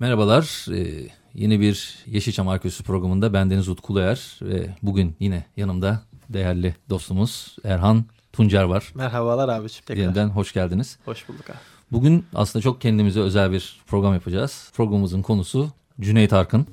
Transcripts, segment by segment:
Merhabalar, ee, yeni bir Yeşilçam Arkeolojisi programında bendeniz Utku Uluer ve bugün yine yanımda değerli dostumuz Erhan Tuncer var. Merhabalar abiciğim tekrar. Yeniden hoş geldiniz. Hoş bulduk abi. Bugün aslında çok kendimize özel bir program yapacağız. Programımızın konusu Cüneyt Arkın.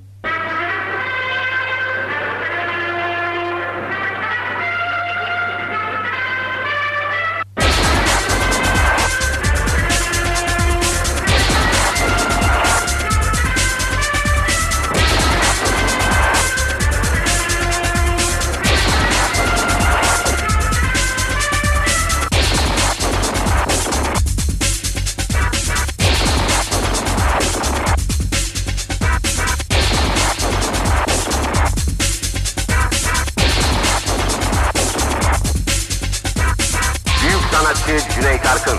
Sanatçı Cüneyt Arkın.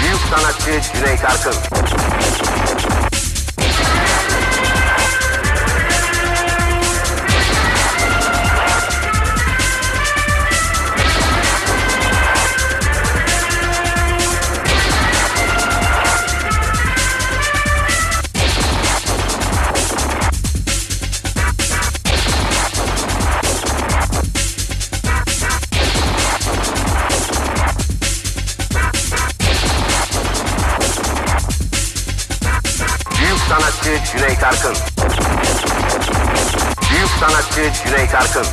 Büyük sanatçı Cüneyt Arkın. Cüneyt Arkın. Büyük sanatçı Cüneyt Arkın.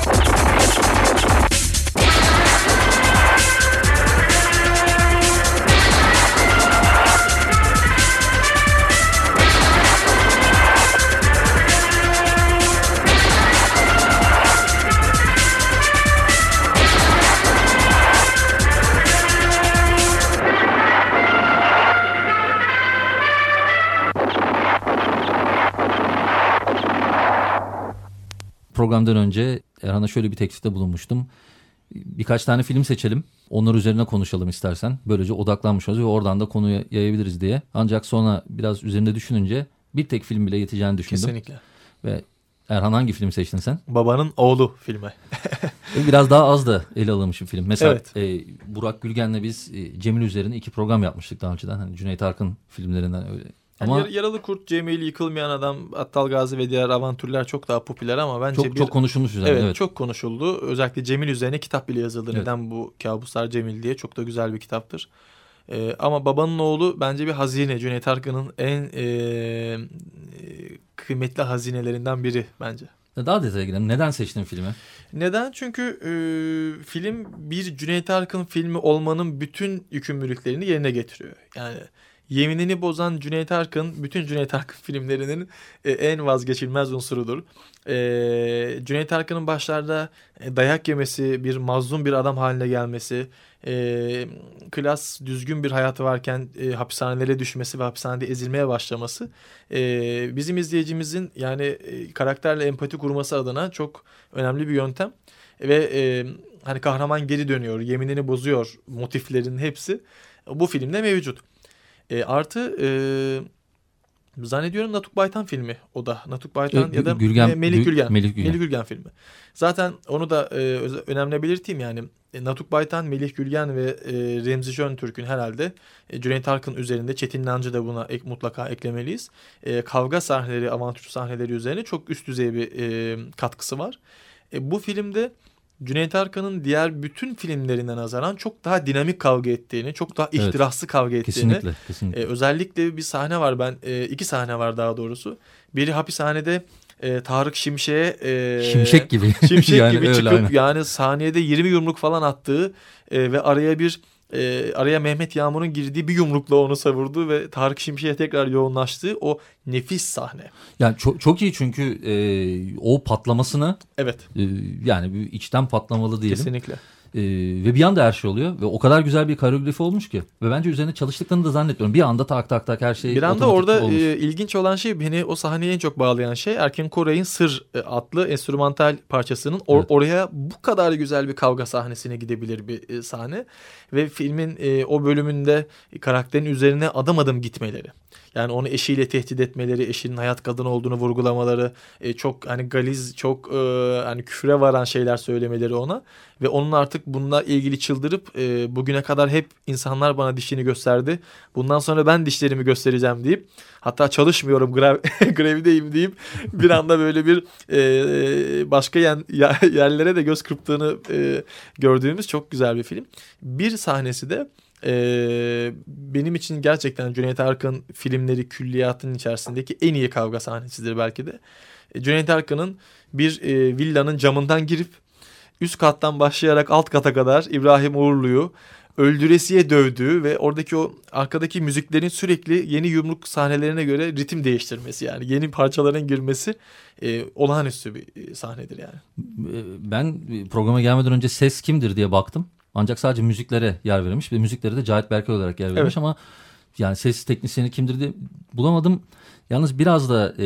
Programdan önce Erhan'a şöyle bir teklifte bulunmuştum. Birkaç tane film seçelim. Onlar üzerine konuşalım istersen. Böylece odaklanmış oluruz ve oradan da konuyu yayabiliriz diye. Ancak sonra biraz üzerinde düşününce bir tek film bile yeteceğini düşündüm. Kesinlikle. Ve Erhan hangi film seçtin sen? Babanın oğlu filmi. E, Biraz daha az da ele alınmış bir film. Mesela Evet. e, Burak Gülgen'le biz e, Cemil üzerine iki program yapmıştık daha önceden. Hani Cüneyt Arkın filmlerinden öyle. Yani Ama yar- Yaralı Kurt, Cemil, Yıkılmayan Adam, Attal Gazi ve diğer avantürler çok daha popüler ama bence çok bir... çok konuşulmuş üzerine. Evet, Evet, çok konuşuldu. Özellikle Cemil üzerine kitap bile yazıldı. Evet. Neden bu kabuslar Cemil diye. Çok da güzel bir kitaptır. Ee, ama babanın oğlu bence bir hazine. Cüneyt Arkın'ın en e, e, kıymetli hazinelerinden biri bence. Daha detaya gidelim. Neden seçtin filmi? Neden? Çünkü e, film bir Cüneyt Arkın filmi olmanın bütün yükümlülüklerini yerine getiriyor. Yani yeminini bozan Cüneyt Arkın bütün Cüneyt Arkın filmlerinin e, en vazgeçilmez unsurudur. E, Cüneyt Arkın'ın başlarda e, dayak yemesi, bir mazlum bir adam haline gelmesi, e, klas düzgün bir hayatı varken e, hapishanelere düşmesi ve hapishanede ezilmeye başlaması e, bizim izleyicimizin yani e, karakterle empati kurması adına çok önemli bir yöntem ve e, hani kahraman geri dönüyor, yeminini bozuyor motiflerin hepsi bu filmde mevcut. E, artı e, zannediyorum Natuk Baytan filmi o da. Natuk Baytan Gü- ya da Gülgen- Me- Melih Gülgen. Melih Gülgen. Melih Gülgen filmi. Zaten onu da e, önemli belirteyim yani. E, Natuk Baytan, Melih Gülgen ve e, Remzi Türk'ün herhalde e, Cüneyt Arkın üzerinde Çetin Nancı da buna ek, mutlaka eklemeliyiz. E, kavga sahneleri, avantür sahneleri üzerine çok üst düzey bir e, katkısı var. E, bu filmde Cüneyt Arkın'ın diğer bütün filmlerine nazaran çok daha dinamik kavga ettiğini, çok daha Evet. ihtiraslı kavga ettiğini. Kesinlikle. kesinlikle. E, özellikle bir sahne var ben e, iki sahne var daha doğrusu. Biri hapishanede e, Tarık Şimşek'e e, Şimşek gibi. Şimşek Yani gibi öyle, çıkıp aynen. yani saniyede 20 yumruk falan attığı e, ve araya bir e, araya Mehmet Yağmur'un girdiği bir yumrukla onu savurdu ve Tarık Şimşek'e tekrar yoğunlaştığı o nefis sahne. Yani çok, çok iyi çünkü e, o patlamasını Evet e, yani bir içten patlamalı diyelim. kesinlikle. Ee, ve bir anda her şey oluyor ve o kadar güzel bir koreografi olmuş ki ve bence üzerine çalıştıklarını da zannetmiyorum. Bir anda tak tak tak her şey Bir anda orada olmuş. e, ilginç olan şey beni o sahneye en çok bağlayan şey Erkin Koray'ın Sır e, adlı enstrümantal parçasının or- Evet. oraya bu kadar güzel bir kavga sahnesine gidebilir bir e, sahne ve filmin e, o bölümünde karakterin üzerine adım adım gitmeleri. Yani onu eşiyle tehdit etmeleri, eşinin hayat kadını olduğunu vurgulamaları, e, çok hani galiz, çok e, hani küfre varan şeyler söylemeleri ona ve onun artık bununla ilgili çıldırıp e, bugüne kadar hep insanlar bana dişini gösterdi. Bundan sonra ben dişlerimi göstereceğim deyip hatta çalışmıyorum grev, grevdeyim deyip bir anda böyle bir e, başka yen- yerlere de göz kırptığını e, gördüğümüz çok güzel bir film. Bir sahnesi de e, benim için gerçekten Cüneyt Arkın filmleri külliyatının içerisindeki en iyi kavga sahnesidir belki de. E, Cüneyt Arkın'ın bir e, villanın camından girip üst kattan başlayarak alt kata kadar İbrahim Uğurlu'yu öldüresiye dövdüğü ve oradaki o arkadaki müziklerin sürekli yeni yumruk sahnelerine göre ritim değiştirmesi yani yeni parçaların girmesi e, olağanüstü bir e, sahnedir yani. Ben programa gelmeden önce ses kimdir diye baktım. Ancak sadece müziklere yer verilmiş ve müziklere de Cahit Berkay olarak yer verilmiş Evet. ama yani ses teknisyeni kimdir diye bulamadım. Yalnız biraz da e,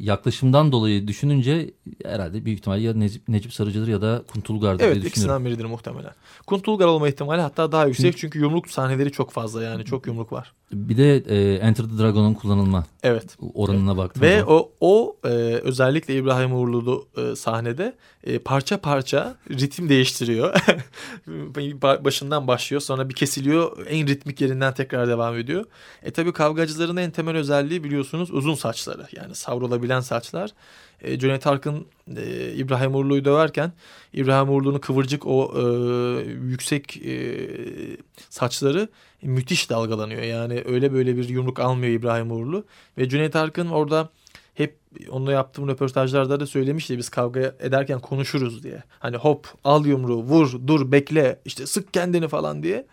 yaklaşımdan dolayı düşününce herhalde büyük ihtimalle ya Necip, Necip Sarıcı'dır ya da Kuntulgar'dır diye Evet düşünüyorum. ikisinden biridir muhtemelen. Kuntulgar olma ihtimali hatta daha yüksek çünkü yumruk sahneleri çok fazla yani çok yumruk var. Bir de e, Enter the Dragon'un kullanılma Evet. oranına baktım. Ve o o e, özellikle İbrahim Uğurlu'lu e, sahnede e, parça parça ritim değiştiriyor. Ba- Başından başlıyor sonra bir kesiliyor en ritmik yerinden tekrar devam ediyor. E tabi kavgacıların en temel özelliği biliyorsunuz uzun saçları yani savrulabilen saçlar. E, Cüneyt Arkın e, İbrahim Uğurlu'yu döverken İbrahim Uğurlu'nun kıvırcık o e, yüksek e, saçları müthiş dalgalanıyor. Yani öyle böyle bir yumruk almıyor İbrahim Uğurlu. Ve Cüneyt Arkın orada hep onunla yaptığım röportajlarda da söylemişti biz kavga ederken konuşuruz diye. Hani hop al yumruğu vur dur bekle işte sık kendini falan diye.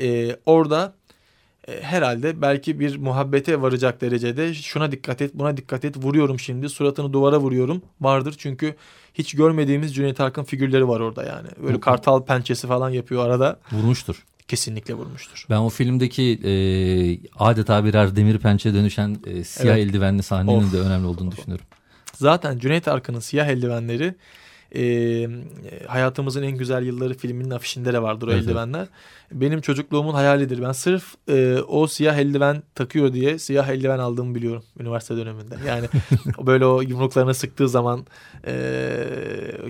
Ee, orada e, herhalde belki bir muhabbete varacak derecede şuna dikkat et buna dikkat et vuruyorum şimdi suratını duvara vuruyorum vardır. Çünkü hiç görmediğimiz Cüneyt Arkın figürleri var orada yani. Böyle kartal pençesi falan yapıyor arada. Vurmuştur. Kesinlikle vurmuştur. Ben o filmdeki e, adeta birer demir pençe dönüşen e, siyah Evet. eldivenli sahnenin Of. de önemli olduğunu düşünüyorum. Zaten Cüneyt Arkın'ın siyah eldivenleri e, hayatımızın en güzel yılları filminin afişinde de vardır o Evet, eldivenler. Benim çocukluğumun hayalidir. Ben sırf e, o siyah eldiven takıyor diye siyah eldiven aldığımı biliyorum üniversite döneminde. Yani böyle o yumruklarını sıktığı zaman e,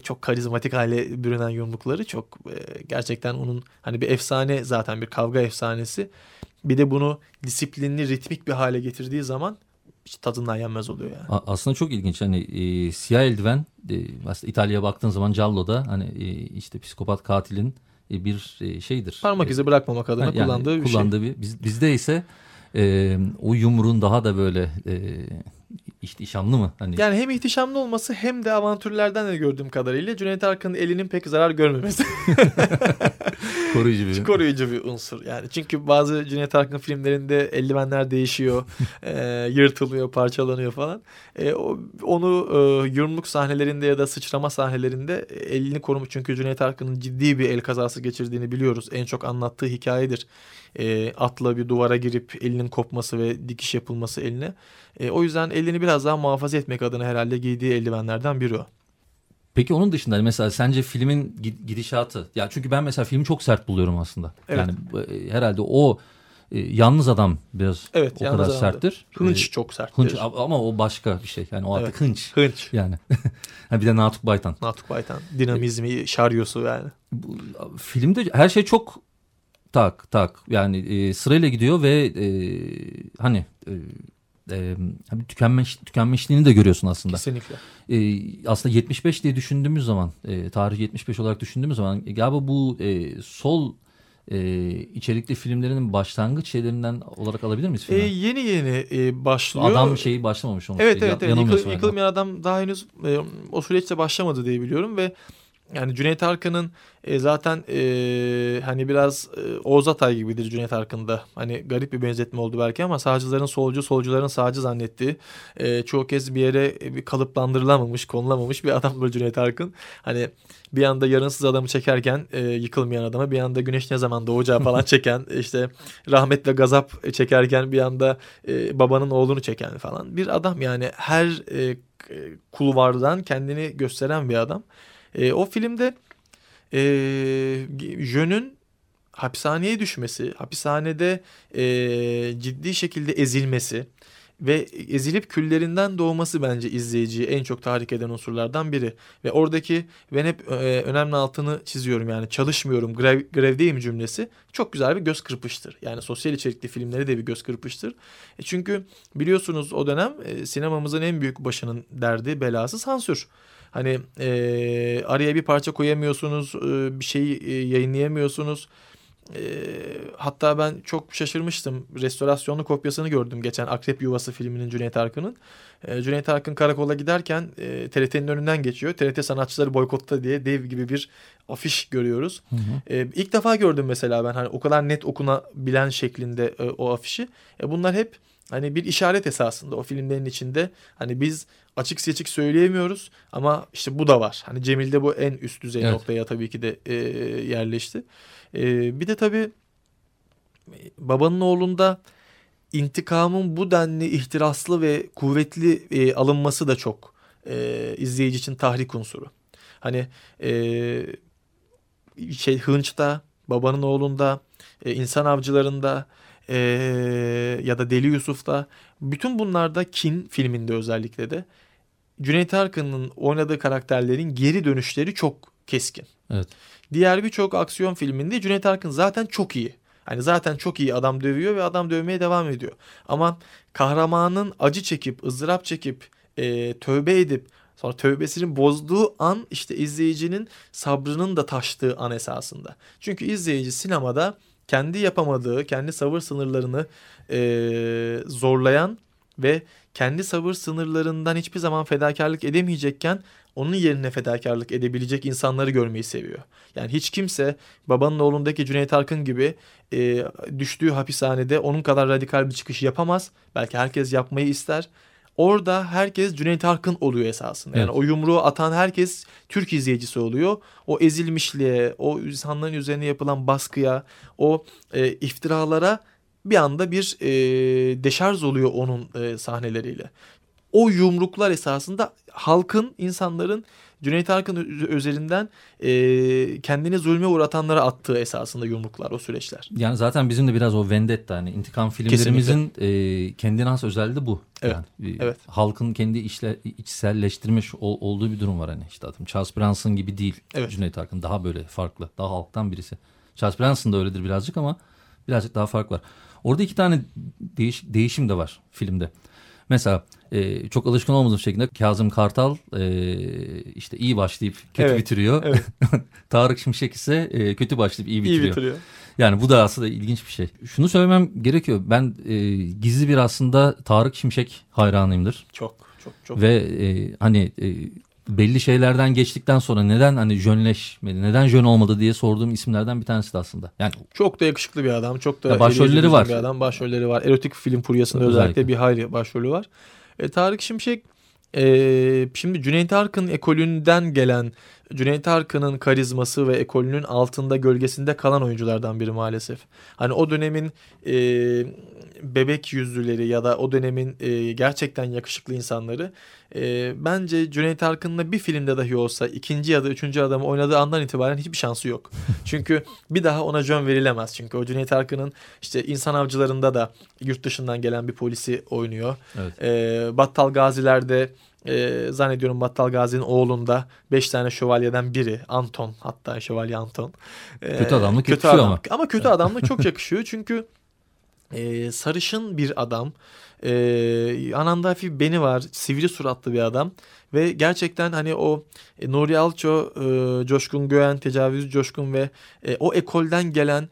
çok karizmatik hale bürünen yumrukları çok e, gerçekten onun hani bir efsane zaten bir kavga efsanesi. Bir de bunu disiplinli ritmik bir hale getirdiği zaman hiç tadından yenmez oluyor yani. A- aslında çok ilginç hani e, siyah eldiven e, aslında İtalya'ya baktığın zaman Giallo'da hani e, işte psikopat katilin e, bir e, şeydir. Parmak E, izi bırakmamak adına yani kullandığı bir şey. kullandığı bir biz, bizde ise e, o yumruğun daha da böyle e, işte işamlı mı hani Yani hem ihtişamlı olması hem de avantürlerden de gördüğüm kadarıyla Cüneyt Arkın'ın elinin pek zarar görmemesi koruyucu bir. koruyucu bir unsur. Yani çünkü bazı Cüneyt Arkın filmlerinde eldivenler değişiyor, e, yırtılıyor, parçalanıyor falan. E, o, onu e, yumruk sahnelerinde ya da sıçrama sahnelerinde elini korumuş. Çünkü Cüneyt Arkın'ın ciddi bir el kazası geçirdiğini biliyoruz. En çok anlattığı hikayedir. E, atla bir duvara girip elinin kopması ve dikiş yapılması eline. E, o yüzden elini biraz daha muhafaza etmek adına herhalde giydiği eldivenlerden biri o. Peki onun dışında mesela sence filmin gi- gidişatı ya çünkü ben mesela filmi çok sert buluyorum aslında. Evet. Yani e, herhalde o e, yalnız adam biraz Evet, o kadar adamdı. serttir. Hınç E, çok serttir. Hınç ama o başka bir şey. Yani o artık Evet. hınç. Hınç. Yani. bir de Natuk Baytan. Natuk Baytan. Dinamizmi, şaryosu yani. Bu, filmde her şey çok tak tak yani e, sırayla gidiyor ve e, hani e, e, tükenmiş tükenmişliğini de görüyorsun aslında. Kesinlikle. E, aslında 75 diye düşündüğümüz zaman e, tarih 75 olarak düşündüğümüz zaman e, galiba bu e, sol e, içerikli filmlerinin başlangıç şeylerinden olarak alabilir miyiz E, filmi? yeni yeni e, başlıyor. Adam şeyi başlamamış olmuş. Evet Ya- evet. evet. Yıkıl, yıkılmayan adam daha henüz e, o süreçte başlamadı diye biliyorum ve yani Cüneyt Arkın'ın e, zaten e, hani biraz e, Oğuz Atay gibidir Cüneyt Arkın'da. Hani garip bir benzetme oldu belki ama sağcıların solcu, solcuların sağcı zannettiği e, çoğu kez bir yere e, bir kalıplandırılamamış, konulamamış bir adam böyle Cüneyt Arkın. Hani bir anda yarınsız adamı çekerken e, yıkılmayan adama bir anda güneş ne zaman doğacağı falan çeken işte rahmet ve gazap çekerken bir anda e, babanın oğlunu çeken falan bir adam yani her e, kulvardan kendini gösteren bir adam. E, o filmde e, Jön'ün hapishaneye düşmesi, hapishanede e, ciddi şekilde ezilmesi ve ezilip küllerinden doğması bence izleyiciyi en çok tahrik eden unsurlardan biri. Ve oradaki ben hep e, önemli altını çiziyorum yani çalışmıyorum grev, grevdeyim cümlesi çok güzel bir göz kırpıştır. Yani sosyal içerikli filmleri de bir göz kırpıştır. E çünkü biliyorsunuz o dönem e, sinemamızın en büyük başının derdi belası sansür. Hani e, araya bir parça koyamıyorsunuz, e, bir şey e, yayınlayamıyorsunuz. E, hatta ben çok şaşırmıştım. Restorasyonlu kopyasını gördüm geçen Akrep Yuvası filminin Cüneyt Arkın'ın. E, Cüneyt Arkın karakola giderken e, TRT'nin önünden geçiyor. TRT sanatçıları boykotta diye dev gibi bir afiş görüyoruz. Hı hı. E, ilk defa gördüm mesela ben hani o kadar net okunabilen şeklinde e, o afişi. E, bunlar hep hani bir işaret esasında o filmlerin içinde. Hani biz açık seçik söyleyemiyoruz ama işte bu da var. Hani Cemil'de bu en üst düzey evet. noktaya tabii ki de e, yerleşti. E, bir de tabii babanın oğlunda intikamın bu denli ihtiraslı ve kuvvetli e, alınması da çok e, izleyici için tahrik unsuru. Hani e, şey Hınç'ta, babanın oğlunda, e, insan avcılarında e, ya da Deli Yusuf'ta bütün bunlarda Kin filminde özellikle de Cüneyt Arkın'ın oynadığı karakterlerin geri dönüşleri çok keskin. Evet. Diğer birçok aksiyon filminde Cüneyt Arkın zaten çok iyi. Hani zaten çok iyi adam dövüyor ve adam dövmeye devam ediyor. Ama kahramanın acı çekip, ızdırap çekip, e, tövbe edip sonra tövbesinin bozduğu an işte izleyicinin sabrının da taştığı an esasında. Çünkü izleyici sinemada kendi yapamadığı, kendi sabır sınırlarını e, zorlayan ve kendi sabır sınırlarından hiçbir zaman fedakarlık edemeyecekken onun yerine fedakarlık edebilecek insanları görmeyi seviyor. Yani hiç kimse babanın oğlundaki Cüneyt Arkın gibi e, düştüğü hapishanede onun kadar radikal bir çıkış yapamaz. Belki herkes yapmayı ister. Orada herkes Cüneyt Arkın oluyor esasında. Yani evet. o yumruğu atan herkes Türk izleyicisi oluyor. O ezilmişliğe, o insanların üzerine yapılan baskıya, o e, iftiralara bir anda bir e, deşarj oluyor onun e, sahneleriyle. O yumruklar esasında halkın, insanların Cüneyt Arkın üzerinden e, kendini zulme uğratanlara attığı esasında yumruklar o süreçler. Yani zaten bizim de biraz o vendetta hani intikam filmlerimizin e, kendine has özelliği de bu. Evet. Yani, evet. Halkın kendi işle, içselleştirmiş ol, olduğu bir durum var hani işte adım Charles Bronson gibi değil evet. Cüneyt Arkın daha böyle farklı daha halktan birisi. Charles Bronson da öyledir birazcık ama birazcık daha fark var. Orada iki tane değiş, değişim de var filmde. Mesela e, çok alışkın olmadığım şekilde Kazım Kartal e, işte iyi başlayıp kötü evet, bitiriyor. Evet. Tarık Şimşek ise e, kötü başlayıp iyi bitiriyor. İyi bitiriyor. Yani bu da aslında ilginç bir şey. Şunu söylemem gerekiyor. Ben e, gizli bir aslında Tarık Şimşek hayranıyımdır. Çok çok çok. Ve e, hani e, belli şeylerden geçtikten sonra neden hani jönleşmedi, neden jön olmadı diye sorduğum isimlerden bir tanesi de aslında. Yani çok da yakışıklı bir adam, çok da ya başrolleri var. Bir adam, başrolleri var. Erotik film furyasında özellikle, özellikle bir hayli başrolü var. E, Tarık Şimşek e, şimdi Cüneyt Arkın ekolünden gelen Cüneyt Arkın'ın karizması ve ekolünün altında gölgesinde kalan oyunculardan biri maalesef. Hani o dönemin e, bebek yüzlüleri ya da o dönemin e, gerçekten yakışıklı insanları e, bence Cüneyt Arkın'la bir filmde dahi olsa ikinci ya da üçüncü adamı oynadığı andan itibaren hiçbir şansı yok. Çünkü bir daha ona jön verilemez. Çünkü o Cüneyt Arkın'ın işte insan avcılarında da yurt dışından gelen bir polisi oynuyor. Evet. E, Battal Gaziler'de e, zannediyorum Battal Gazi'nin oğlunda beş tane şövalyeden biri Anton hatta şövalye Anton. E, kötü adamlık kötü yakışıyor adam. ama. Ama kötü adamlık çok yakışıyor çünkü e, sarışın bir adam. E, ananda hafif beni var. Sivri suratlı bir adam. Ve gerçekten hani o e, Nuri Alço, e, Coşkun Göğen, Tecavüz Coşkun ve e, o ekolden gelen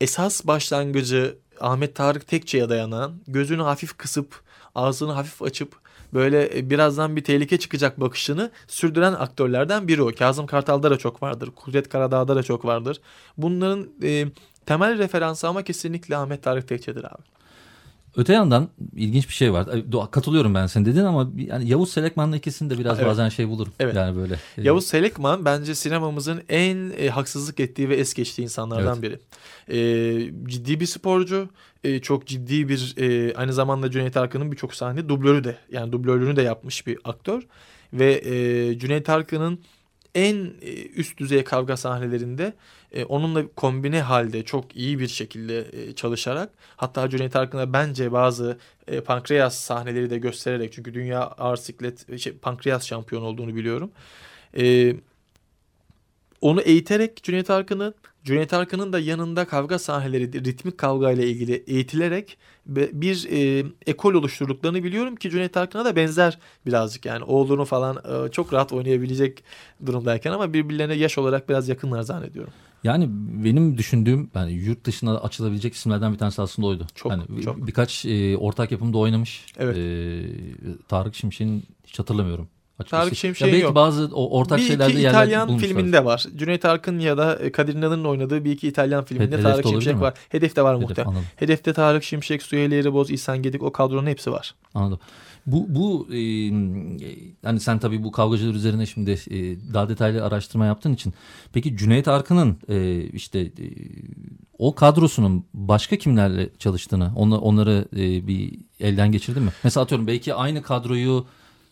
esas başlangıcı Ahmet Tarık Tekçe'ye dayanan gözünü hafif kısıp ağzını hafif açıp böyle e, birazdan bir tehlike çıkacak bakışını sürdüren aktörlerden biri o. Kazım Kartal'da da çok vardır. Kudret Karadağ'da da çok vardır. Bunların e, temel referansı ama kesinlikle Ahmet Tarık Tekçe'dir abi. Öte yandan ilginç bir şey var. Katılıyorum ben sen dedin ama yani Yavuz Selekman'la ikisini de biraz Evet. bazen şey bulurum. Evet. Yani böyle. e, Yavuz Selikman bence sinemamızın en e, haksızlık ettiği ve es geçtiği insanlardan biri. E, ciddi bir sporcu, e, çok ciddi bir e, aynı zamanda Cüneyt Arkın'ın birçok sahne dublörü de yani dublörlüğünü de yapmış bir aktör ve e, Cüneyt Arkın'ın en e, üst düzey kavga sahnelerinde e, onunla kombine halde çok iyi bir şekilde e, çalışarak hatta Cüneyt Arkın'a bence bazı pankreas sahneleri de göstererek çünkü dünya ağır siklet şey, pankreas şampiyon olduğunu biliyorum. Onu eğiterek Cüneyt Arkın'ı Cüneyt Arkın'ın da yanında kavga sahneleri ritmik kavga ile ilgili eğitilerek bir e, ekol oluşturduklarını biliyorum ki Cüneyt Arkın'a da benzer birazcık yani oğlunu falan e, çok rahat oynayabilecek durumdayken ama birbirlerine yaş olarak biraz yakınlar zannediyorum. Yani benim düşündüğüm yani yurt dışına açılabilecek isimlerden bir tanesi aslında oydu. Çok, Hani çok. Birkaç e, ortak yapımda oynamış. Evet. E, Tarık Şimşek'in hiç hatırlamıyorum. Açıkçası. Tarık Şimşek'in belki yok. bazı o ortak bir şeylerde iki İtalyan filminde var. Cüneyt Arkın ya da e, Kadir İnanır'ın oynadığı bir iki İtalyan filminde Hedefte Tarık Şimşek mi? var. Hedefte var Hedef, muhtemelen. anladım. Hedefte Tarık Şimşek, Süheyl Eğriboz, İhsan Gedik o kadronun hepsi var. Anladım. Bu bu e, hani sen tabii bu kavgacılar üzerine şimdi e, daha detaylı araştırma yaptığın için peki Cüneyt Arkın'ın e, işte e, o kadrosunun başka kimlerle çalıştığını onla- onları e, bir elden geçirdin mi? Mesela atıyorum belki aynı kadroyu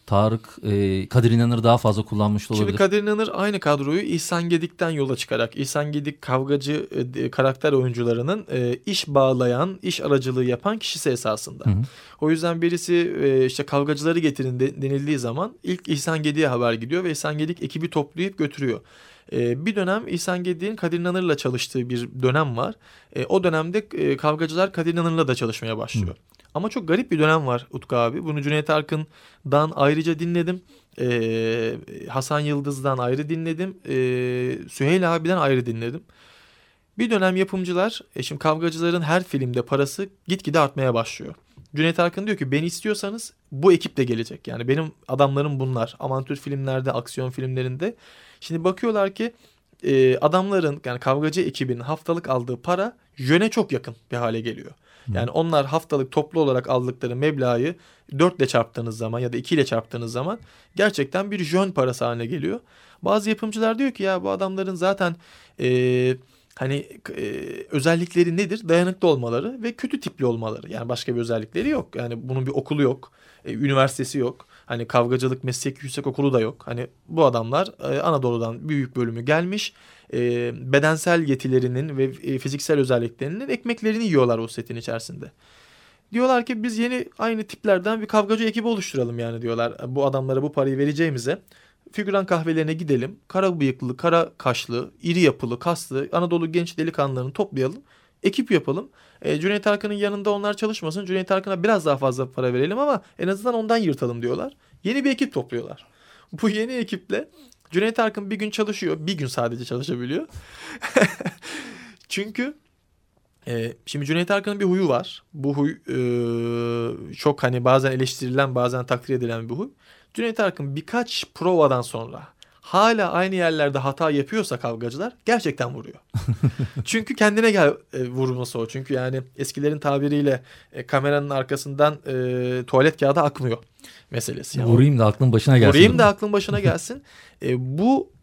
Tarık e, Kadir İnanır daha fazla kullanmış olabilir. Şimdi Kadir İnanır aynı kadroyu İhsan Gedik'ten yola çıkarak İhsan Gedik kavgacı e, karakter oyuncularının e, iş bağlayan, iş aracılığı yapan kişisi esasında. Hı hı. O yüzden birisi e, işte kavgacıları getirin de- denildiği zaman ilk İhsan Gedik'e haber gidiyor ve İhsan Gedik ekibi toplayıp götürüyor. E, bir dönem İhsan Gedik'in Kadir İnanır'la çalıştığı bir dönem var. E, o dönemde e, kavgacılar Kadir İnanır'la da çalışmaya başlıyor. Ama çok garip bir dönem var Utku abi. Bunu Cüneyt Arkın'dan ayrıca dinledim. Ee, Hasan Yıldız'dan ayrı dinledim. Ee, Süheyl abiden ayrı dinledim. Bir dönem yapımcılar, e şimdi kavgacıların her filmde parası gitgide artmaya başlıyor. Cüneyt Arkın diyor ki beni istiyorsanız bu ekip de gelecek. Yani benim adamlarım bunlar. Amantür filmlerde, aksiyon filmlerinde. Şimdi bakıyorlar ki e, adamların yani kavgacı ekibin haftalık aldığı para jöne çok yakın bir hale geliyor. Yani onlar haftalık toplu olarak aldıkları meblağı 4 ile çarptığınız zaman ya da 2 ile çarptığınız zaman gerçekten bir jön parası haline geliyor. Bazı yapımcılar diyor ki ya bu adamların zaten e, hani e, özellikleri nedir? Dayanıklı olmaları ve kötü tipli olmaları. Yani başka bir özellikleri yok. Yani bunun bir okulu yok. e, üniversitesi yok. Hani kavgacılık meslek yüksek okulu da yok. Hani bu adamlar e, Anadolu'dan büyük bölümü gelmiş. E, bedensel yetilerinin ve e, fiziksel özelliklerinin ekmeklerini yiyorlar o setin içerisinde. Diyorlar ki biz yeni aynı tiplerden bir kavgacı ekibi oluşturalım yani diyorlar. Bu adamlara bu parayı vereceğimize figüran kahvelerine gidelim. Kara bıyıklı, kara kaşlı, iri yapılı, kaslı Anadolu genç delikanlılarını toplayalım. Ekip yapalım. E, Cüneyt Arkın'ın yanında onlar çalışmasın. Cüneyt Arkın'a biraz daha fazla para verelim ama en azından ondan yırtalım diyorlar. Yeni bir ekip topluyorlar. Bu yeni ekiple Cüneyt Arkın bir gün çalışıyor. Bir gün sadece çalışabiliyor. Çünkü e, şimdi Cüneyt Arkın'ın bir huyu var. Bu huy e, çok hani bazen eleştirilen bazen takdir edilen bir huy. Cüneyt Arkın birkaç provadan sonra hala aynı yerlerde hata yapıyorsa kavgacılar gerçekten vuruyor. Çünkü kendine gel e, vurması o. Çünkü yani eskilerin tabiriyle e, kameranın arkasından e, tuvalet kağıdı akmıyor meselesi. Yani Vurayım da aklın başına gelsin. Vurayım da aklın başına gelsin. E, bu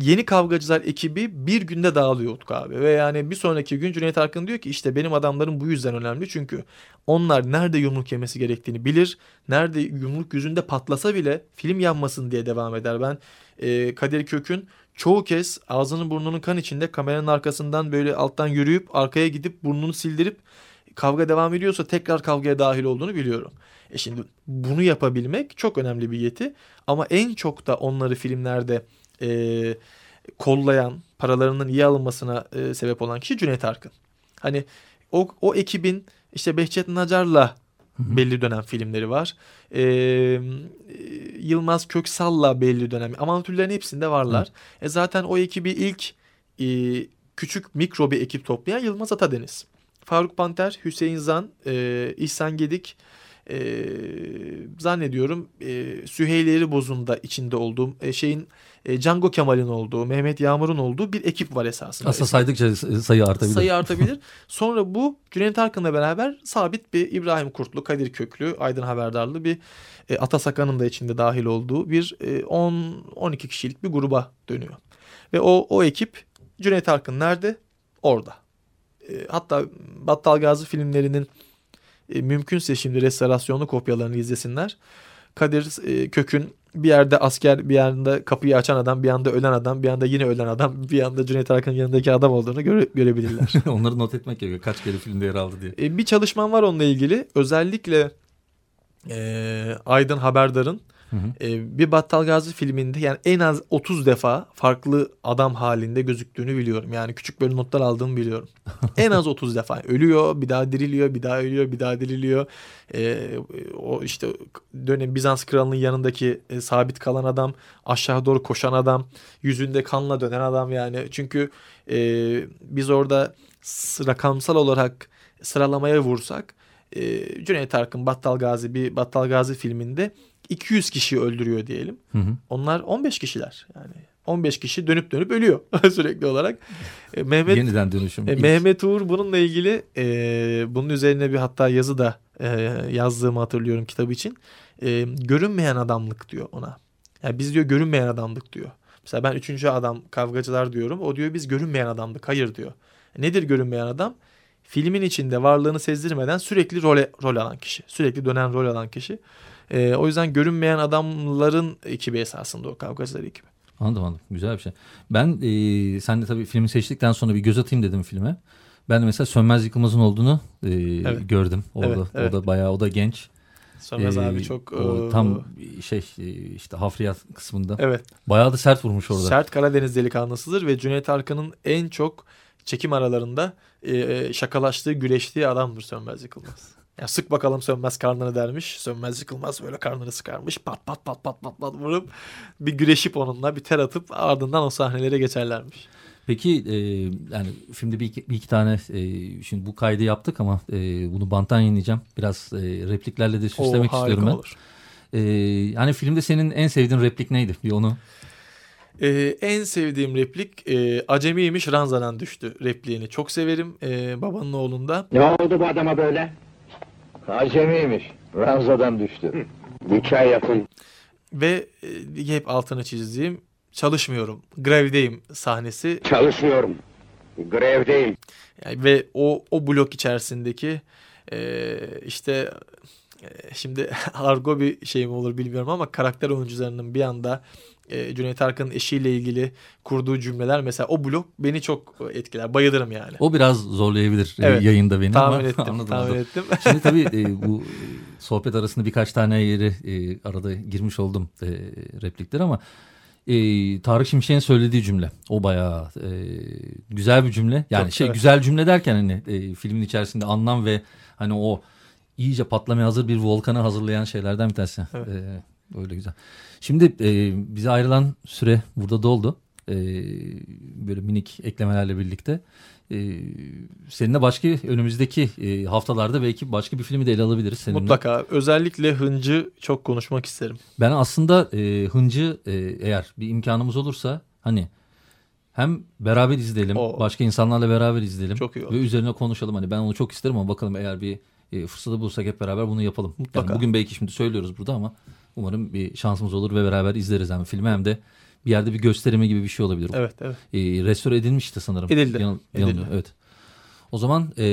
yeni kavgacılar ekibi bir günde dağılıyor Utku abi. Ve yani bir sonraki gün Cüneyt Arkın diyor ki işte benim adamlarım bu yüzden önemli. Çünkü onlar nerede yumruk yemesi gerektiğini bilir. Nerede yumruk yüzünde patlasa bile film yanmasın diye devam eder. Ben e, Kadir Kök'ün çoğu kez ağzının burnunun kan içinde kameranın arkasından böyle alttan yürüyüp arkaya gidip burnunu sildirip kavga devam ediyorsa tekrar kavgaya dahil olduğunu biliyorum. E şimdi bunu yapabilmek çok önemli bir yeti ama en çok da onları filmlerde e, kollayan, paralarının iyi alınmasına e, sebep olan kişi Cüneyt Arkın. Hani o, o ekibin işte Behçet Nacar'la belli dönem filmleri var. E, e, Yılmaz Köksal'la belli dönem. Amatörlerin hepsinde varlar. E zaten o ekibi ilk e, küçük mikro bir ekip toplayan Yılmaz Atadeniz. Faruk Panter, Hüseyin Zan, e, İhsan Gedik, e, zannediyorum e, Süheyleri Bozun'da içinde olduğum e, şeyin e, Django Kemal'in olduğu, Mehmet Yağmur'un olduğu bir ekip var esasında. Aslında saydıkça sayı artabilir. Sayı artabilir. Sonra bu Cüneyt Arkın'la beraber sabit bir İbrahim Kurtlu, Kadir Köklü, Aydın Haberdarlı bir e, Atasakan'ın da içinde dahil olduğu bir e, 10-12 kişilik bir gruba dönüyor. Ve o, o ekip Cüneyt Arkın nerede? Orada. E, hatta Battal Gazi filmlerinin e, mümkünse şimdi restorasyonlu kopyalarını izlesinler. Kadir e, Kök'ün bir yerde asker, bir yanda kapıyı açan adam, bir yanda ölen adam, bir yanda yine ölen adam, bir yanda Cüneyt Arkın'ın yanındaki adam olduğunu göre, görebilirler. Onları not etmek gerekiyor. Kaç kere filmde yer aldı diye. E, bir çalışmam var onunla ilgili. Özellikle e, Aydın Haberdar'ın Hı hı. e, bir Battal Gazi filminde yani en az 30 defa farklı adam halinde gözüktüğünü biliyorum. Yani küçük böyle notlar aldığımı biliyorum. en az 30 defa. Ölüyor, bir daha diriliyor, bir daha ölüyor, bir daha diriliyor. E, o işte dönem Bizans kralının yanındaki e, sabit kalan adam, aşağı doğru koşan adam, yüzünde kanla dönen adam yani. Çünkü e, biz orada rakamsal olarak sıralamaya vursak e, Cüneyt Arkın Battal Gazi bir Battal Gazi filminde 200 kişi öldürüyor diyelim. Hı hı. Onlar 15 kişiler yani. 15 kişi dönüp dönüp ölüyor sürekli olarak. E, Mehmet Yeniden dönüşüm. e, Mehmet Uğur bununla ilgili e, bunun üzerine bir hatta yazı da e, yazdığımı hatırlıyorum kitabı için. E, görünmeyen adamlık diyor ona. Yani biz diyor görünmeyen adamlık diyor. Mesela ben üçüncü adam kavgacılar diyorum. O diyor biz görünmeyen adamlık. Hayır diyor. Nedir görünmeyen adam? Filmin içinde varlığını sezdirmeden sürekli role, rol alan kişi. Sürekli dönen rol alan kişi. E, o yüzden görünmeyen adamların ekibi esasında o kavgacılar ekibi. Anladım anladım. Güzel bir şey. Ben e, sen de tabii filmi seçtikten sonra bir göz atayım dedim filme. Ben de mesela Sönmez Yıkılmaz'ın olduğunu e, Evet. gördüm. Orada, Evet, evet. O da bayağı o da genç. Sönmez E, abi çok... o e, tam şey e, işte hafriyat kısmında. Evet. Bayağı da sert vurmuş orada. Sert Karadeniz delikanlısıdır ve Cüneyt Arkın'ın en çok çekim aralarında e, şakalaştığı, güreştiği adamdır Sönmez Yıkılmaz. Ya sık bakalım Sönmez karnını dermiş. Sönmez Yıkılmaz böyle karnını sıkarmış. Pat pat pat pat pat pat vurup bir güreşip onunla bir ter atıp ardından o sahnelere geçerlermiş. Peki e, yani filmde bir iki, bir iki tane e, şimdi bu kaydı yaptık ama e, bunu banttan yayınlayacağım. Biraz e, repliklerle de süslemek O istiyorum ben. olur. E, yani filmde senin en sevdiğin replik neydi? Bir onu E, en sevdiğim replik e, acemiymiş ranzadan düştü repliğini. Çok severim e, babanın oğlunda. Ne oldu bu adama böyle? Acemiymiş. Ranzadan düştü. Nikah yapın. Ve e, hep altını çizdiğim çalışmıyorum, grevdeyim sahnesi. Çalışıyorum. Grevdeyim. Yani ve o o blok içerisindeki e, işte şimdi argo bir şey mi olur bilmiyorum ama karakter oyuncularının bir anda e, Cüneyt Arkın'ın eşiyle ilgili kurduğu cümleler mesela o blok beni çok etkiler. Bayılırım yani. o biraz zorlayabilir e, Evet, yayında beni tahmin ama ettim. anladım, tahmin ettim. Şimdi tabii e, bu e, sohbet arasında birkaç tane yeri e, arada girmiş oldum e, replikler ama e, Tarık Şimşek'in söylediği cümle o bayağı e, güzel bir cümle. Yani Çok, şey evet. güzel cümle derken hani e, filmin içerisinde anlam ve hani o iyice patlamaya hazır bir volkanı hazırlayan şeylerden bir tanesi. Evet. E, öyle güzel. Şimdi e, bize ayrılan süre burada doldu. E, böyle minik eklemelerle birlikte. E, seninle başka önümüzdeki e, haftalarda belki başka bir filmi de ele alabiliriz seninle. Mutlaka. Özellikle Hıncı çok konuşmak isterim. Ben aslında e, Hıncı e, eğer bir imkanımız olursa hani hem beraber izleyelim, O. başka insanlarla beraber izleyelim Çok iyi olur. ve üzerine konuşalım. Hani ben onu çok isterim ama bakalım eğer bir e, fırsatı bulsak hep beraber bunu yapalım. Mutlaka. Yani bugün belki şimdi söylüyoruz burada ama umarım bir şansımız olur ve beraber izleriz hem filmi hem de bir yerde bir gösterimi gibi bir şey olabilir. Evet, evet. E, restore edilmişti sanırım. Edildi, Yanıl- edildi. Evet. O zaman e,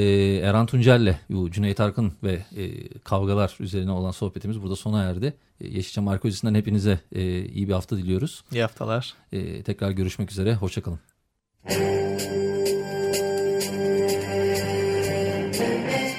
Erhan Tuncel'le bu Cüneyt Arkın ve e, kavgalar üzerine olan sohbetimiz burada sona erdi. E, Yeşilçam Arkeolojisi'nden hepinize e, iyi bir hafta diliyoruz. İyi haftalar. E, tekrar görüşmek üzere. Hoşçakalın.